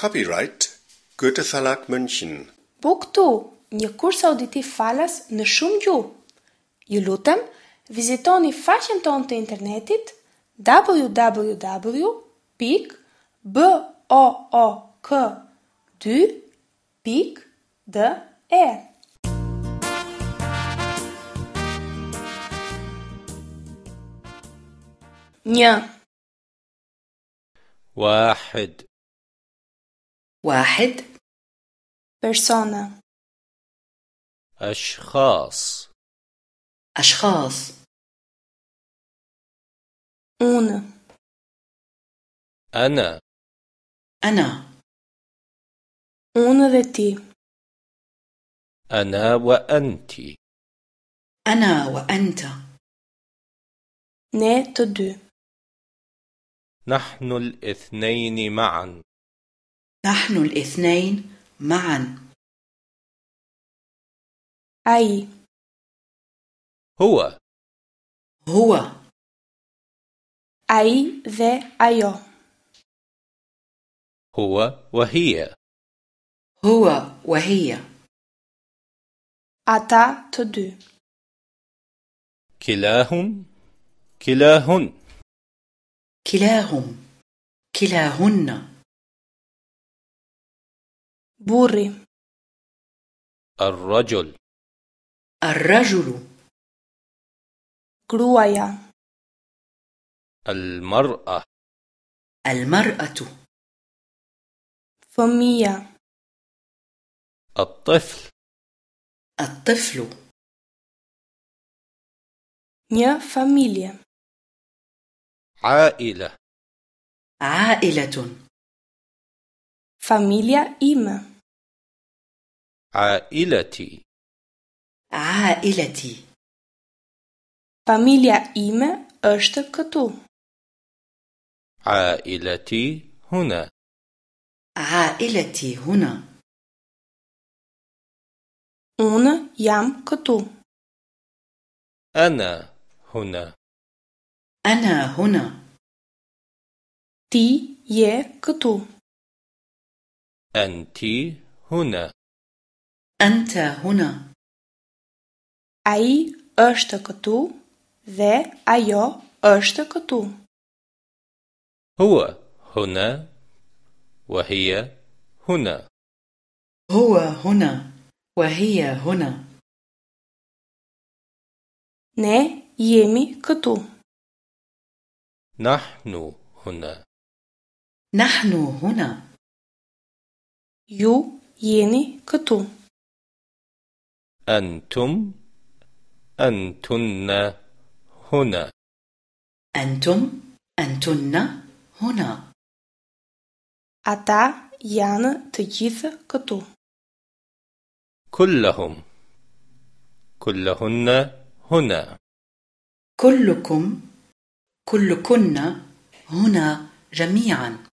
Copyright Goethe Verlag München. Buk tu, një kurs auditiv falas në shumë gjuhë. Ju lutem, vizitoni faqen tonë të internetit www.book2.de Një, واحد واحد. Persona, أشخاص. أشخاص. أنا. أنا. Unë dhe ti, أنا وأنت. أنا وأنت. نحن الاثنين معا. نحن الاثنين معا. ai, هو. هو. ai dhe ajo, هو وهي. هو وهي. të dy, كلاهم كلاهن. كلاهم. كلاهن. Burri, الرجل. الرجل. gruaja, المرأة. المرأة. fëmija, الطفل. الطفل. një familje, عائلة. عائلة. familja ime, عائلتي. عائلتي. Familja ime është këtu, عائلتي هنا. عائلتي هنا. Unë jam këtu, أنا هنا. أنا هنا ti je këtu, أنت هنا. أنت هنا ai është këtu dhe ajo është këtu, هو هنا وهي هنا هو هنا وهي هنا ne jemi këtu, نحن هنا نحن هنا ju jeni këtu, أنتم أنتن هنا. أنتم أنتن هنا. janë të gjithë këtu, كلهم كلهن هنا. كلكم كلكن هنا جميعا.